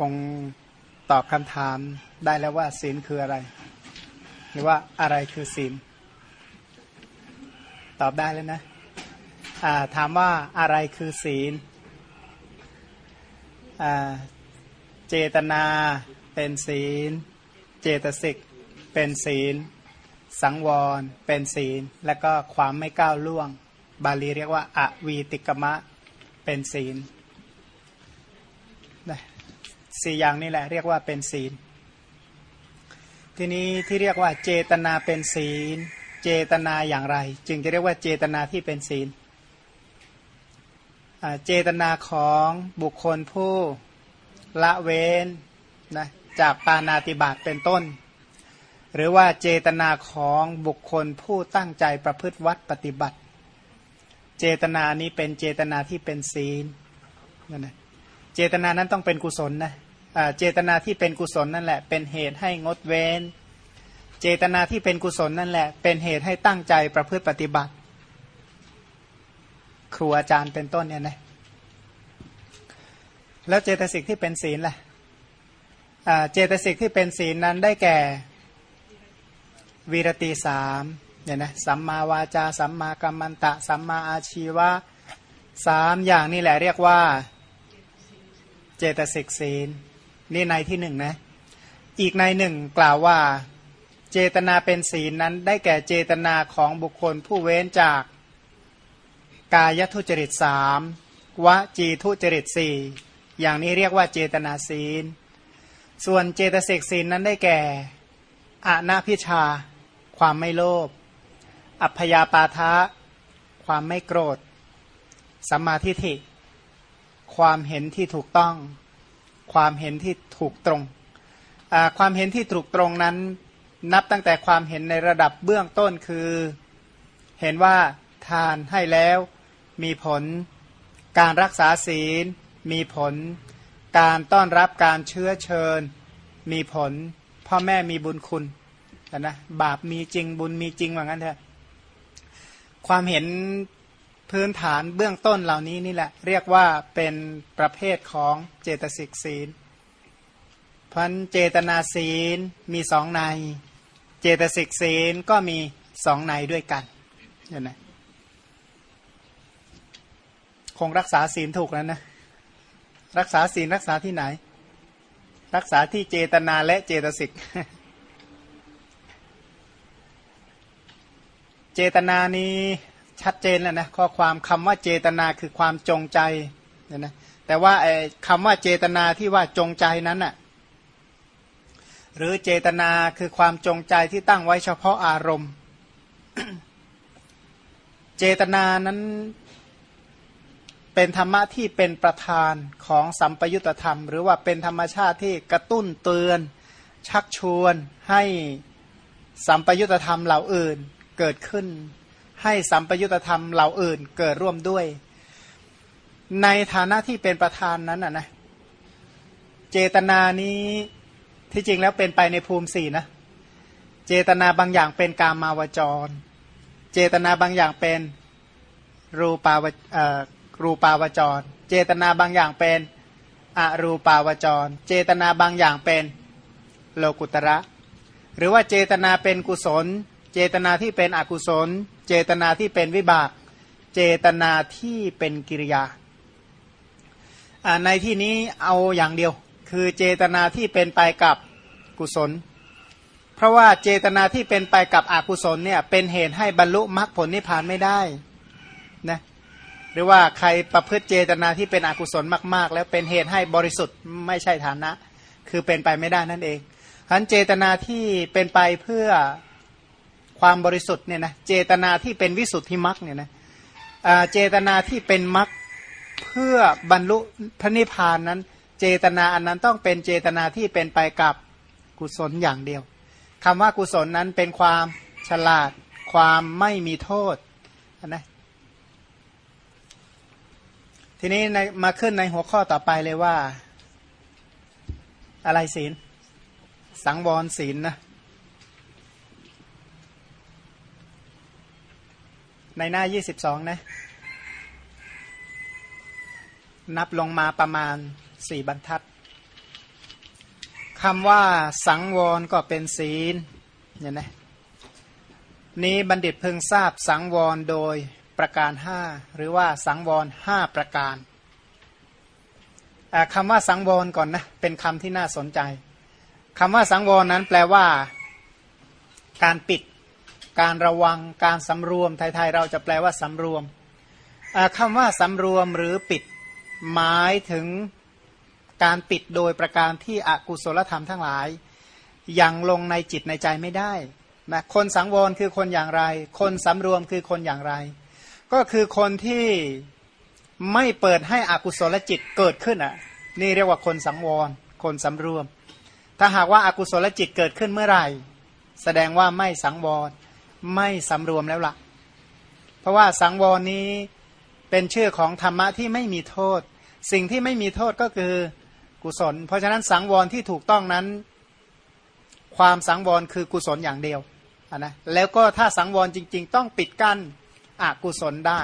คงตอบคำถามได้แล้วว่าศีลคืออะไร หรือว่าอะไรคือศีล ตอบได้แล้วนะถามว่าอะไรคือศีลเจตนาเป็นศีล เจตสิกเป็นศีล สังวรเป็นศีล และก็ความไม่ก้าวล่วง บาลีเรียกว่าอวีติกมะเป็นศีล สี่อย่างนี่แหละ เรียกว่าเป็นศีล ทีนี้ที่เรียกว่าเจตนาเป็นศีล เจตนาอย่างไร จึงจะเรียกว่าเจตนาที่เป็นศีลเจตนาของบุคคลผู้ละเว้นนะจากปานาติบาตเป็นต้น หรือว่าเจตนาของบุคคลผู้ตั้งใจประพฤติวัดปฏิบัติ เจตนานี้เป็นเจตนาที่เป็นศีลนั่นนะเจตนานั้นต้องเป็นกุศลนะเจตนาที่เป็นกุศลนั่นแหละ เป็นเหตุให้งดเว้น เจตนาที่เป็นกุศลนั่นแหละ เป็นเหตุให้ตั้งใจประพฤติปฏิบัติ ครูอาจารย์เป็นต้นเนี่ยนะแล้วเจตสิกที่เป็นศีลล่ะเจตสิกที่เป็นศีลนั้นได้แก่วีรตีสามเนี่ยนะสัมมาวาจา สัมมากัมมันตะ สัมมาอาชีวะสามอย่างนี่แหละเรียกว่า เจตสิกศีลนี่ในที่หนึ่งนะอีกในหนึ่งกล่าวว่าเจตนาเป็นศีลนั้นได้แก่เจตนาของบุคคลผู้เว้นจากกายทุจริตสามวจีทุจริตสี่อย่างนี้เรียกว่าเจตนาศีล ส่วนเจตสิกศีลนั้นได้แก่อาณาพิชา ความไม่โลภอัพยาปาทะ ความไม่โกรธสัมมาทิฏฐิ ความเห็นที่ถูกต้อง ความเห็นที่ถูกตรง ความเห็นที่ถูกตรงนั้น นับตั้งแต่ความเห็นในระดับเบื้องต้นคือเห็นว่าทานให้แล้วมีผล การรักษาศีลมีผล การต้อนรับการเชื้อเชิญ มีผล พ่อแม่มีบุญคุณนะบาปมีจริงบุญมีจริงว่างั้นเถอะความเห็น พื้นฐานเบื้องต้นเหล่านี้นี่แหละ เรียกว่าเป็นประเภทของเจตสิกศีลพันเจตนาศีลมีสองใน เจตสิกศีลก็มีสองในด้วยกันเห็นไหมคงรักษาศีลถูกแล้วนะ รักษาศีลรักษาที่ไหน รักษาที่เจตนาและเจตสิก เจตนานี้ ชัดเจนแล้วนะข้อความคำว่าเจตนาคือความจงใจเนี่ยนะแต่ว่าไอ้คำว่าเจตนาที่ว่าจงใจนั้นน่ะหรือเจตนาคือความจงใจที่ตั้งไว้เฉพาะอารมณ์ เจตนานั้นเป็นธรรมะที่เป็นประธานของสัมปยุตธรรม หรือว่าเป็นธรรมชาติที่กระตุ้นเตือน ชักชวนให้สัมปยุตธรรมเหล่าอื่นเกิดขึ้น ให้สัมปยุตธรรมเหล่าอื่นเกิดร่วมด้วย ในฐานะที่เป็นประธานนั้นนะนะเจตนานี้ที่จริงแล้วเป็นไปในภูมิสี่นะ เจตนาบางอย่างเป็นกามาวจร เจตนาบางอย่างเป็นรูปาวรูปาวจร เจตนาบางอย่างเป็นอรูปาวจร เจตนาบางอย่างเป็นโลกุตระ หรือว่าเจตนาเป็นกุศล เจตนาที่เป็นอกุศล เจตนาที่เป็นวิบาก เจตนาที่เป็นกิริยา ในที่นี้เอาอย่างเดียว คือเจตนาที่เป็นไปกับกุศล เพราะว่าเจตนาที่เป็นไปกับอกุศลเนี่ยเป็นเหตุให้บรรลุมรรคผลนิพพานไม่ได้นะหรือว่าใครประพฤติเจตนาที่เป็นอกุศลมาก ๆ แล้วเป็นเหตุให้บริสุทธิ์ไม่ใช่ฐานะ คือเป็นไปไม่ได้นั่นเองฉะนั้นเจตนาที่เป็นไปเพื่อ ความบริสุทธิ์เนี่ยนะเจตนาที่เป็นวิสุทธิมรรคเนี่ยนะเจตนาที่เป็นมรรคเพื่อบรรลุพระนิพพานนั้น เจตนาอันนั้นต้องเป็นเจตนาที่เป็นไปกับกุศลอย่างเดียวคำว่ากุศลนั้นเป็นความฉลาด ความไม่มีโทษนะทีนี้นมาขึ้นในหัวข้อต่อไปเลยว่า อะไรศีล สังวรศีลนะ ในหน้ายี่สิบสองนะ นับลงมาประมาณสี่บรรทัดคำว่าสังวรก็เป็นศีลเนี่ยนะนี้บัณฑิตเพิ่งทราบสังวรโดยประการห้าหรือว่าสังวรห้าประการคำว่าสังวรก่อนนะเป็นคำที่น่าสนใจคำว่าสังวรนั้นแปลว่า การปิด การระวังการสำรวมไทยๆเราจะแปลว่าสำรวมคำว่าสำรวมหรือปิดหมายถึงการปิดโดยประการที่อกุศลธรรมทั้งหลาย ยังลงในจิตในใจไม่ได้นะคนสังวรคือคนอย่างไร คนสำรวมคือคนอย่างไร ก็คือคนที่ไม่เปิดให้อกุศลจิตเกิดขึ้นอะ นี่เรียกว่าคนสังวร คนสำรวม ถ้าหากว่าอากุศลจิตเกิดขึ้นเมื่อไหร่ แสดงว่าไม่สังวร ไม่สำรวมแล้วละ่ะ เพราะว่าสังวรนี้เป็นชื่อของธรรมะที่ไม่มีโทษ สิ่งที่ไม่มีโทษก็คือกุศล เพราะฉะนั้นสังวรที่ถูกต้องนั้น ความสังวรคือกุศลอย่างเดียวนะแล้วก็ถ้าสังวรจริง ๆ ต้องปิดกั้นอกุศลได้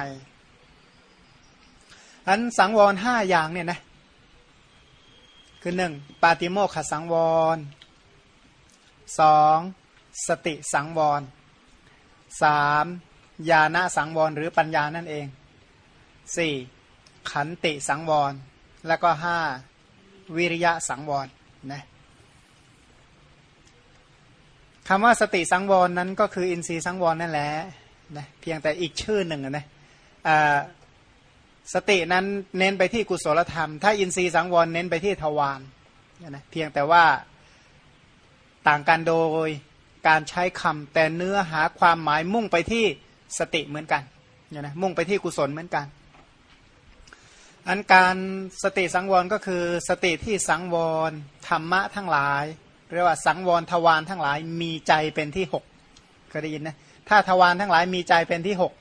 อันสังวรห้าอย่างเนี่ยนะคือหนึ่งปาติโมขสังวรสองสติสังวร สามญาณสังวรหรือปัญญานั่นเองสี่ขันติสังวร แล้วก็ห้าวิริยะสังวรนะคำว่าสติสังวรนั้นก็คืออินทรีย์สังวรนั่นแหละนะเพียงแต่อีกชื่อหนึ่งนะสตินั้นเน้นไปที่กุศลธรรม ถ้าอินทรีย์สังวรเน้นไปที่ทวารนะเพียงแต่ว่าต่างกันโดย การใช้คำแต่เนื้อหาความหมายมุ่งไปที่สติเหมือนกันเนี่ยนะมุ่งไปที่กุศลเหมือนกัน อันการสติสังวรก็คือสติที่สังวรธรรมะทั้งหลายเรียกว่าสังวรทวารทั้งหลายมีใจเป็นที่หกเคยได้ยินนะถ้าทวารทั้งหลายมีใจเป็นที่หก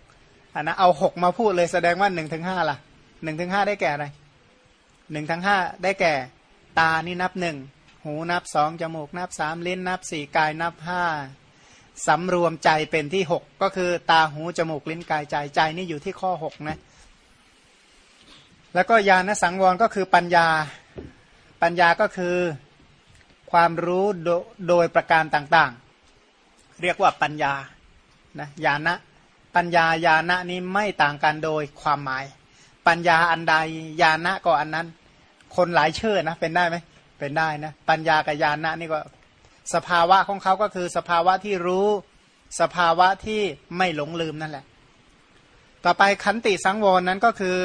อันนะเอาหกมาพูดเลยแสดงว่าหนึ่งถึงห้าล่ะหนึ่งถึงห้าได้แก่อะไรหนึ่งถึงห้าได้แก่ ตานี่นับหนึ่ง หูนับสองจมูกนับสามลิ้นนับสี่กายนับห้าสำรวมใจเป็นที่หกก็คือตาหูจมูกลิ้นกายใจใจนี่อยู่ที่ข้อหกนะแล้วก็ญาณสังวรก็คือปัญญาปัญญาก็คือความรู้โดโดยประการต่างๆ เรียกว่าปัญญานะญาณะปัญญาญาณะนี้ไม่ต่างกันโดยความหมาย ปัญญาอันใดญาณะก็อันนั้น คนหลายเชื่อนะเป็นได้ไหม เป็นได้นะปัญญากับญาณะนี่ก็สภาวะของเขาก็คือสภาวะที่รู้ สภาวะที่ไม่หลงลืมนั่นแหละ ต่อไปขันติสังวรนั้นก็คือ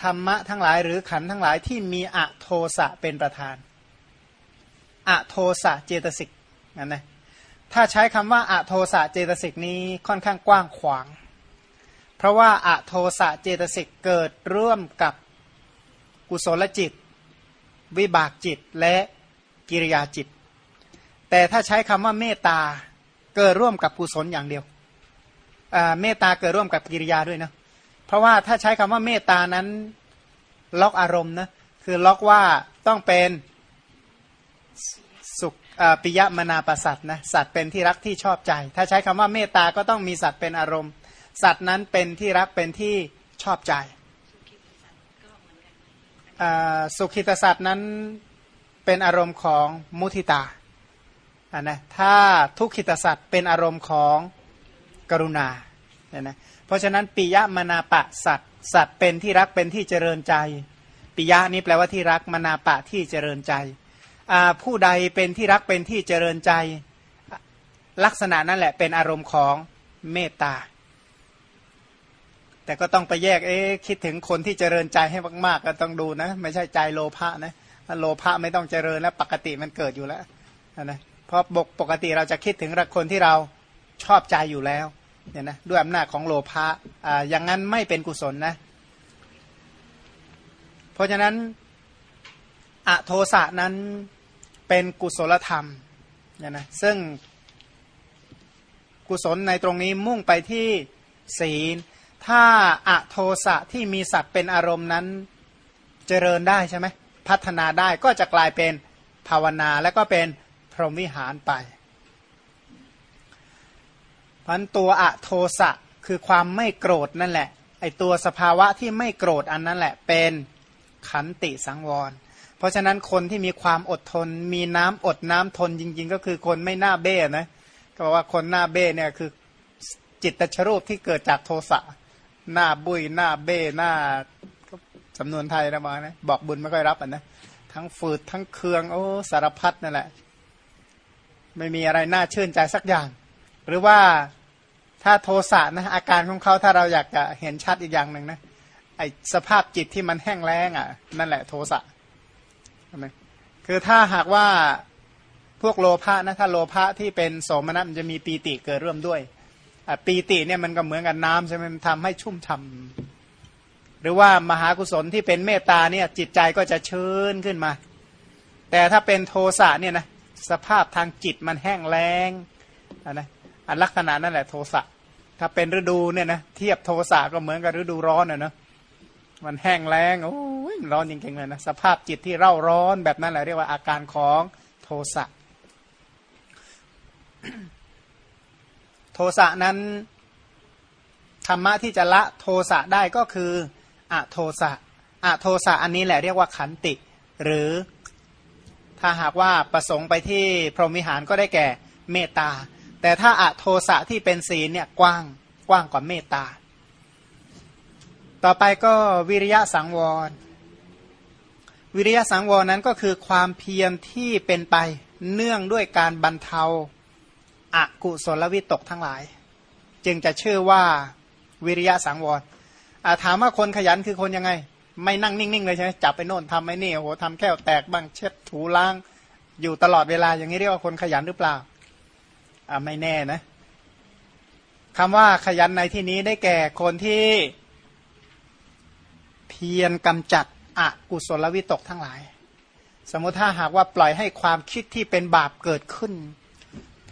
ธรรมะทั้งหลายหรือขันทั้งหลายที่มีอะโทสะเป็นประธานอะโทสะเจตสิกนั่นนะถ้าใช้คำว่าอะโทสะเจตสิกนี้ค่อนข้างกว้างขวาง เพราะว่าอะโทสะเจตสิกเกิดร่วมกับกุศลจิต วิบากจิตและกิริยาจิต แต่ถ้าใช้คำว่าเมตตาเกิดร่วมกับกุศลอย่างเดียวเมตตาเกิดร่วมกับกิริยาด้วยนะเพราะว่าถ้าใช้คำว่าเมตตานั้นล็อกอารมณ์นะคือล็อกว่าต้องเป็นสุขปิยมนาประสัตนะสัตว์เป็นที่รักที่ชอบใจ ถ้าใช้คำว่าเมตตาก็ต้องมีสัตว์เป็นอารมณ์ สัตว์นั้นเป็นที่รักเป็นที่ชอบใจ สุขิตสัตว์นั้นเป็นอารมณ์ของมุทิตาอ่านะถ้าทุกขิตสัตว์เป็นอารมณ์ของกรุณาเนี่ยนะเพราะฉะนั้นปิยมนาปะสัตว์สัตว์เป็นที่รักเป็นที่เจริญใจปิยะนี้แปลว่าที่รักมนาปะที่เจริญใจผู้ใดเป็นที่รักเป็นที่เจริญใจ ลักษณะนั่นแหละเป็นอารมณ์ของเมตตา แต่ก็ต้องไปแยกเอ๊คิดถึงคนที่เจริญใจให้มาก ๆ ก็ต้องดูนะ ไม่ใช่ใจโลภะนะโลภะไม่ต้องเจริญแล้วปกติมันเกิดอยู่แล้วนะเพราะบกปกติเราจะคิดถึงคนที่เราชอบใจอยู่แล้วเนี่ยนะด้วยอำนาจของโลภะอ่าอย่างนั้นไม่เป็นกุศลนะ เพราะฉะนั้นอโทสะนั้นเป็นกุศลธรรมเนี่ยนะซึ่งกุศลในตรงนี้มุ่งไปที่ศีล ถ้าอโทสะที่มีสัตว์เป็นอารมณ์นั้นเจริญได้ใช่ไหมพัฒนาได้ก็จะกลายเป็นภาวนาและก็เป็นพรหมวิหารไปพันตัวอะโทสะคือความไม่โกรธนั่นแหละไอตัวสภาวะที่ไม่โกรธอันนั้นแหละเป็นขันติสังวร เพราะฉะนั้นคนที่มีความอดทน มีน้ำอดน้ำทนจริง ๆ ก็คือคนไม่น่าเบ้นะก็บอกว่าคนหน้าเบ้เนี่ยคือจิตตชรูปที่เกิดจากโทสะ หน้าบุยหน้าเบ้หน้าสำนวนไทยนะมานะบอกบุญไม่ค่อยรับอะนะทั้งฝืดทั้งเคืองโอ้สารพัดนั่นแหละ ไม่มีอะไรน่าชื่นใจสักอย่าง หรือว่าถ้าโทสะนะอาการของเขาถ้าเราอยากจะเห็นชัดอีกอย่างหนึ่งนะไอสภาพจิตที่มันแห้งแล้งอะ นั่นแหละโทสะไหมคือถ้าหากว่าพวกโลภะนะถ้าโลภะที่เป็นโสมนัสมันจะมีปีติเกิดร่วมด้วย ปีติเนี่ยมันก็เหมือนกับน้ำใช่ไหมมันทำให้ชุ่มฉ่าหรือว่ามหากุศลที่เป็นเมตตาเนี่ยจิตใจก็จะชื้นขึ้นมา แต่ถ้าเป็นโทสะเนี่ยนะสภาพทางจิตมันแห้งแล้งนะอันลักษณะนั่นแหละโทสะถ้าเป็นฤดูเนี่ยนะเทียบโทสะก็เหมือนกับฤดูร้อนอะนะมันแห้งแล้งโอ้ยร้อนจริงๆเลยนะสภาพจิตที่เร่าร้อนแบบนั้นแหละเรียกว่าอาการของโทสะ โทสะนั้นธรรมะที่จะละโทสะได้ก็คืออะโทสะอะโทสะอันนี้แหละเรียกว่าขันติ หรือถ้าหากว่าประสงค์ไปที่พรหมิหารก็ได้แก่เมตตา แต่ถ้าอะโทสะที่เป็นศีลเนี่ยกว้างกว้างกว่าเมตตา ต่อไปก็วิริยะสังวร วิริยะสังวรนั้นก็คือความเพียรที่เป็นไปเนื่องด้วยการบรรเทา อกุศลวิตกทั้งหลาย จึงจะชื่อว่าวิริยะสังวรถามว่าคนขยันคือคนยังไง ไม่นั่งนิ่งๆเลยใช่ไหมจับไปโน่นทำไอ้นี่โอ้โหทำแค่แตกบ้างเช็ดถูล้างอยู่ตลอดเวลาอย่างนี้เรียกว่าคนขยันหรือเปล่าอ่าไม่แน่นะคำว่าขยันในที่นี้ได้แก่คนที่เพียรกำจัดอกุศลวิตกทั้งหลาย สมมติถ้าหากว่าปล่อยให้ความคิดที่เป็นบาปเกิดขึ้น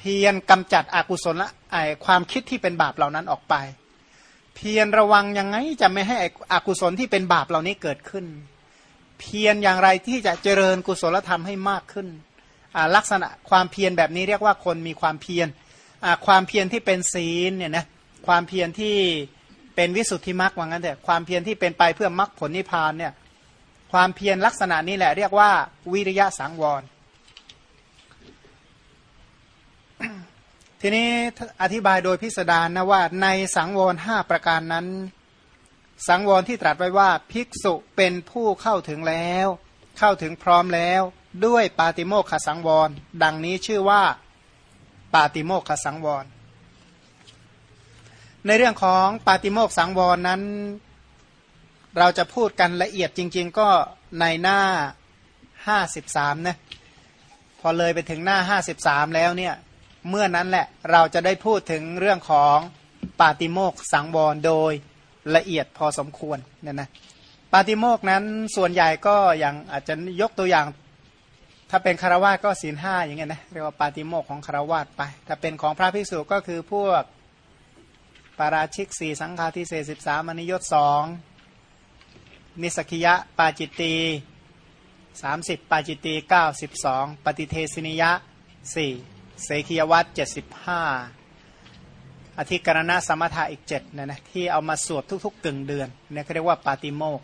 เพียรกำจัดอกุศลไอความคิดที่เป็นบาปเหล่านั้นออกไป เพียรระวังยังไงจะไม่ให้อกุศลที่เป็นบาปเหล่านี้เกิดขึ้น เพียรอย่างไรที่จะเจริญกุศลธรรมให้มากขึ้นลักษณะความเพียรแบบนี้เรียกว่าคนมีความเพียรความเพียรที่เป็นศีลเนี่ยนะความเพียรที่เป็นวิสุทธิมรรคว่างั้นแต่ความเพียรที่เป็นไปเพื่อมรรคผลนิพพานเนี่ยความเพียรลักษณะนี้แหละเรียกว่าวิริยะสังวร ทีนี้อธิบายโดยพิสดารนะว่าในสังวรห้าประการนั้น สังวรที่ตรัสไว้ว่าภิกษุเป็นผู้เข้าถึงแล้ว เข้าถึงพร้อมแล้ว ด้วยปาติโมกขสังวร ดังนี้ชื่อว่าปาติโมกขสังวร ในเรื่องของปาติโมกสังวรนั้น เราจะพูดกันละเอียดจริง ๆ ก็ในหน้าห้าสิบสามนะพอเลยไปถึงหน้าห้าสิบสามแล้วเนี่ย เมื่อนั้นแหละเราจะได้พูดถึงเรื่องของปาติโมกสังวรโดยละเอียดพอสมควรเนี่ยนะปาติโมกนั้นส่วนใหญ่ก็อย่างอาจจะยกตัวอย่าง ถ้าเป็นคารวาสก็ศีลห้าอย่างเงี้ยนะเรียกว่าปาติโมกของคารวาสไป ถ้าเป็นของพระภิกษุก็คือพวกปาราชิกสี่สังฆาทิเศษสิบสามนิยตสองนิสกิยะปาจิตตีสามสิบปาจิตตีเก้าสิบสองปฏิเทศนิยะสี่ เสขียวัตเจ็ดสิบห้าอธิกรณะสมถะอีกเจ็ดนะนะที่เอามาสวดทุกๆกึ่งเดือนเนี่ยเขาเรียกว่าปาติโมก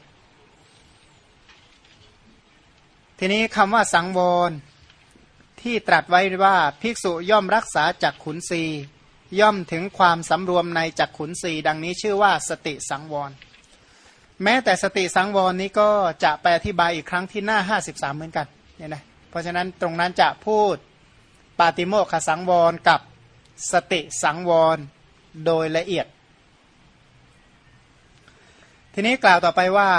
ทีนี้คำว่าสังวรที่ตรัสไว้ว่าภิกษุย่อมรักษาจากขุนศีย่อมถึงความสำรวมในจักขุนศีดังนี้ชื่อว่าสติสังวร แม้แต่สติสังวรนี้ก็จะไปอธิบายอีกครั้งที่หน้า 53 เหมือนกันเนี่ยนะเพราะฉะนั้นตรงนั้นจะพูด ปาติโมกขสังวรกับสติสังวรโดยละเอียด ทีนี้กล่าวต่อไปว่า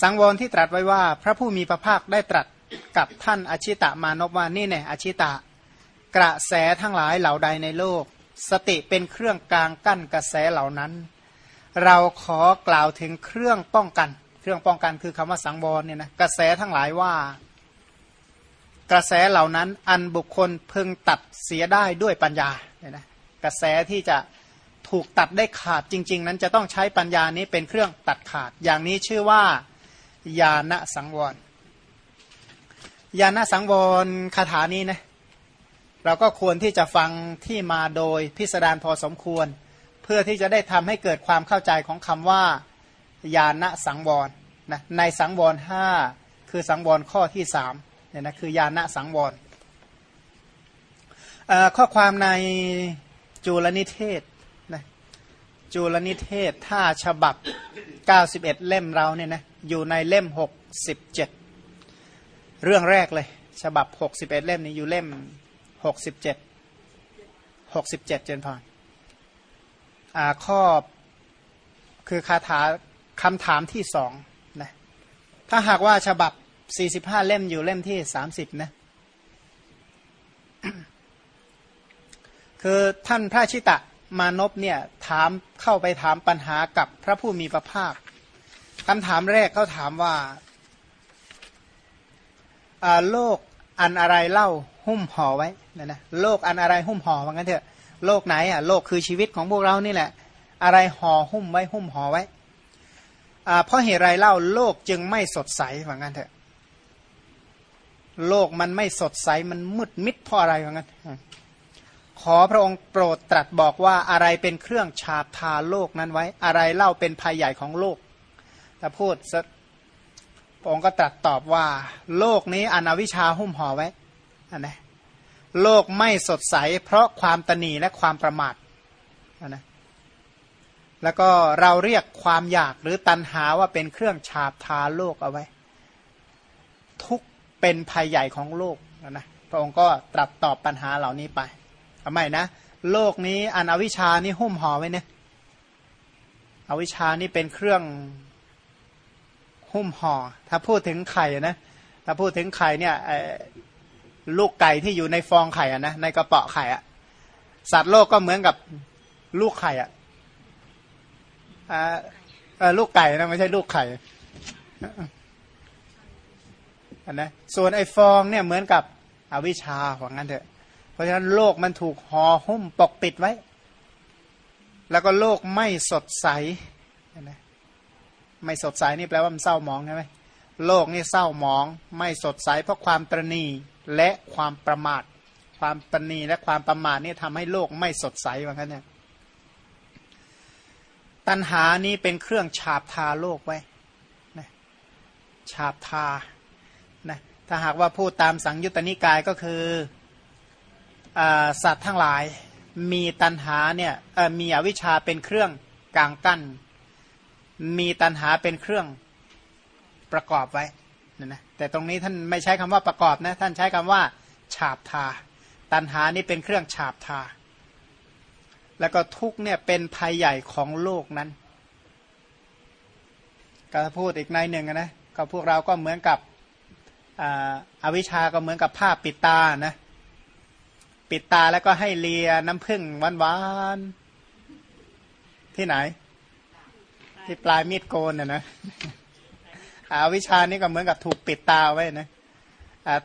สังวรที่ตรัสไว้ว่า พระผู้มีพระภาคได้ตรัสกับท่านอชิตะมานพว่านี่เนี่ยอชิตะ กระแสทั้งหลายเหล่าใดในโลก สติเป็นเครื่องกลางกั้นกระแสเหล่านั้น เราขอกล่าวถึงเครื่องป้องกัน เครื่องป้องกันคือคำว่าสังวรเนี่ยนะกระแสทั้งหลายว่า กระแสเหล่านั้นอันบุคคลพึงตัดเสียได้ด้วยปัญญาเนี่ยนะกระแสที่จะถูกตัดได้ขาดจริง ๆ นั้นจะต้องใช้ปัญญานี้เป็นเครื่องตัดขาด อย่างนี้ชื่อว่าญาณสังวรญาณสังวรคาถานี้นะเราก็ควรที่จะฟังที่มาโดยพิสดารพอสมควร เพื่อที่จะได้ทำให้เกิดความเข้าใจของคำว่าญาณสังวรนะในสังวรห้าคือสังวรข้อที่สาม เนี่ยนะคือญาณสังวรข้อความในจุลนิเทศนะจุลนิเทศถ้าฉบับ 91 เล่มเราเนี่ยนะอยู่ในเล่ม 67 เรื่องแรกเลย ฉบับ 61 เล่มนี้อยู่เล่ม 67 67 เจนพรข้อคือคาถาคำถามที่สองนะถ้าหากว่าฉบับ 45เล่มอยู่เล่มที่30นะคือท่านพระชิตะมานพเนี่ยถามเข้าไปถามปัญหากับพระผู้มีพระภาคคำถามแรกเขาถามว่าโลกอันอะไรเล่าหุ้มห่อไว้นะนะโลกอันอะไรหุ้มห่อว่างั้นเถอะโลกไหนอะโลกคือชีวิตของพวกเรานี่แหละ อะไรห่อหุ้มไว้หุ้มห่อไว้เพราะเหตุไรเล่าโลกจึงไม่สดใสว่างั้นเถอะ โลกมันไม่สดใสมันมืดมิดเพราะอะไรว่างั้นขอพระองค์โปรดตรัสบอกว่าอะไรเป็นเครื่องฉาบทาโลกนั้นไว้ อะไรเล่าเป็นภัยใหญ่ของโลกถ้าพูดพระองค์ก็ตรัสตอบว่า โลกนี้อนอวิชาหุ้มห่อไว้อันนะโลกไม่สดใส เพราะความตนีและความประมาทอันนะแล้วก็เราเรียกความอยากหรือตัณหาว่าเป็นเครื่องฉาบทาโลกเอาไว้ ทุก เป็นภัยใหญ่ของโลกนะพระองค์ก็ตรัสตอบปัญหาเหล่านี้ไปทำไมนะ โลกนี้อันอวิชานี่หุ้มห่อไว้เนี่ยอวิชานี่เป็นเครื่องหุ้มห่อ ถ้าพูดถึงไข่นะ ถ้าพูดถึงไข่เนี่ยลูกไก่ที่อยู่ในฟองไข่อะนะในกระเป๋าไข่อะสัตว์โลกก็เหมือนกับลูกไข่อะอ่าลูกไก่นะไม่ใช่ลูกไข่ นนะส่วนไอ้ฟองเนี่ยเหมือนกับอวิชชาว่างั้นเถอะ เพราะฉะนั้นโลกมันถูกห่อหุ้มปกปิดไว้ แล้วก็โลกไม่สดใสนะไม่สดใสนี่แปลว่ามันเศร้าหมองใช่ไหมโลกนี่เศร้าหมองไม่สดใสเพราะความตรณีและความประมาท ความตรณีและความประมาทนี่ทำให้โลกไม่สดใสว่างั้นเนี่ยตัณหานี้เป็นเครื่องฉาบทาโลกไว้ฉาบทา ถ้าหากว่าพูดตามสังยุตตนิกายก็คือสัตว์ทั้งหลายมีตันหาเนี่ยมีอวิชชาเป็นเครื่องกลางกั้น มีตันหาเป็นเครื่องประกอบไว้นะนะแต่ตรงนี้ท่านไม่ใช้คำว่าประกอบนะท่านใช้คำว่า ฉาบทา ตันหานี่เป็นเครื่องฉาบทา แล้วก็ทุกเนี่ยเป็นภัยใหญ่ของโลกนั้นก็พูดอีกในหนึ่งนะก็พวกเราก็เหมือนกับ อวิชาก็เหมือนกับผ้าปิดตานะปิดตาแล้วก็ให้เลียน้ำผึ้งหวานๆที่ไหน ที่ปลายมีดโกนนะนะอวิชานี่ก็เหมือนกับถูกปิดตาไว้นะ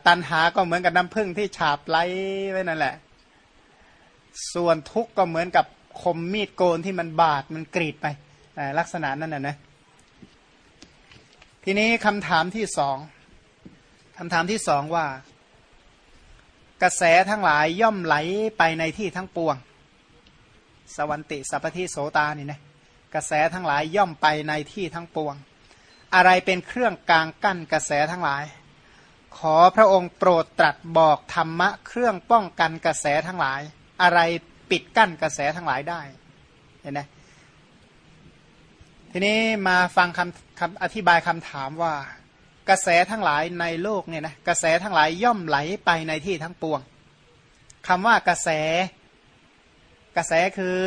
ตันหาก็เหมือนกับน้ำผึ้งที่ฉาบไล้ไว้นั่นแหละ ส่วนทุกข์ก็เหมือนกับคมมีดโกนที่มันบาดมันกรีดไปลักษณะนั้นน่ะนะทีนี้คำถามที่สอง คำถามที่สองว่า กระแสทั้งหลายย่อมไหลไปในที่ทั้งปวง สวันติสัพพทิโสตานี่นะกระแสทั้งหลายย่อมไปในที่ทั้งปวง อะไรเป็นเครื่องกลางกั้นกระแสทั้งหลาย ขอพระองค์โปรดตรัสบอกธรรมะเครื่องป้องกันกระแสทั้งหลาย อะไรปิดกั้นกระแสทั้งหลายได้เห็นไหมทีนี้มาฟังคำคำอธิบายคำถามว่า กระแสทั้งหลายในโลกเนี่ยนะกระแสทั้งหลายย่อมไหลไปในที่ทั้งปวงคำว่ากระแส กระแสคือ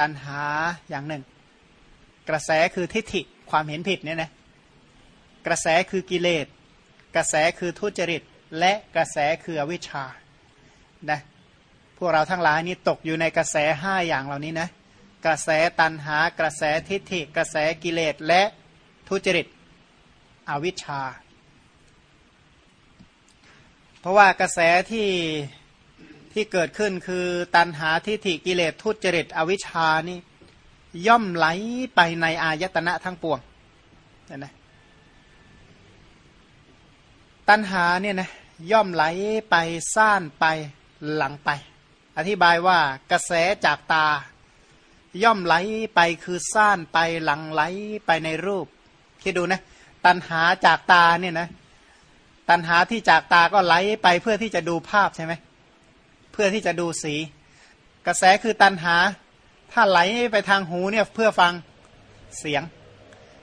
ตัณหาอย่างหนึ่ง กระแสคือทิฏฐิความเห็นผิดเนี่ยนะกระแสคือกิเลส กระแสคือทุจริต และกระแสคืออวิชชานะพวกเราทั้งหลายนี่ตกอยู่ในกระแสห้าอย่างเหล่านี้นะกระแสตัณหากระแสทิฏฐิ กระแสกิเลสและทุจริต อวิชชา เพราะว่ากระแสที่ที่เกิดขึ้นคือตันหาทิฏฐิกิเลสทุจริตอวิชชานี่ย่อมไหลไปในอายตนะทั้งปวงเห็นไหมตันหาเนี่ยนะย่อมไหลไปซ่านไปหลังไป อธิบายว่ากระแสจากตา ย่อมไหลไปคือซ่านไปหลังไหลไปในรูป คิดดูนะ ตันหาจากตาเนี่ยนะตันหาที่จากตาก็ไหลไปเพื่อที่จะดูภาพใช่ไหมเพื่อที่จะดูสี กระแสคือตันหา ถ้าไหลไปทางหูเนี่ยเพื่อฟังเสียง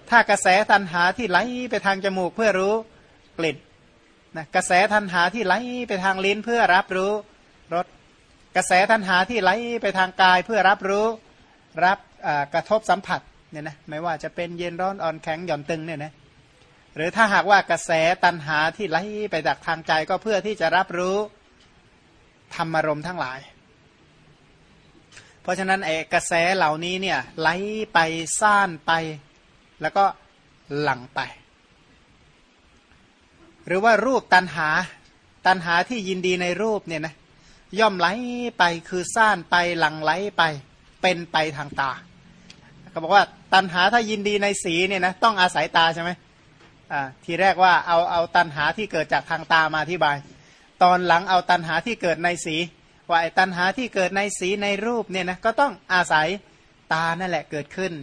ถ้ากระแสตันหาที่ไหลไปทางจมูกเพื่อรู้กลิ่นนะกระแสตันหาที่ไหลไปทางลิ้นเพื่อรับรู้รสกระแสตันหาที่ไหลไปทางกายเพื่อรับรู้รับกระทบสัมผัสเนี่ยนะไม่ว่าจะเป็นเย็นร้อนอ่อนแข็งหย่อนตึงเนี่ยนะ หรือถ้าหากว่ากระแสตันหาที่ไหลไปจากทางใจก็เพื่อที่จะรับรู้ธรรมารมทั้งหลาย เพราะฉะนั้นไอ้กระแสเหล่านี้เนี่ยไหลไปซ่านไป แล้วก็หลังไป หรือว่ารูปตันหาตันหาที่ยินดีในรูปเนี่ยนะย่อมไหลไปคือซ่านไปหลังไหลไป เป็นไปทางตาเขาบอกว่าตันหาถ้ายินดีในสีเนี่ยนะต้องอาศัยตาใช่ไหม ทีแรกว่าเอาเอาตันหาที่เกิดจากทางตามาอธิบาย ตอนหลังเอาตันหาที่เกิดในสีว่าไอ้ตันหาที่เกิดในสีในรูปเนี่ยนะก็ต้องอาศัยตานั่นแหละเกิดขึ้น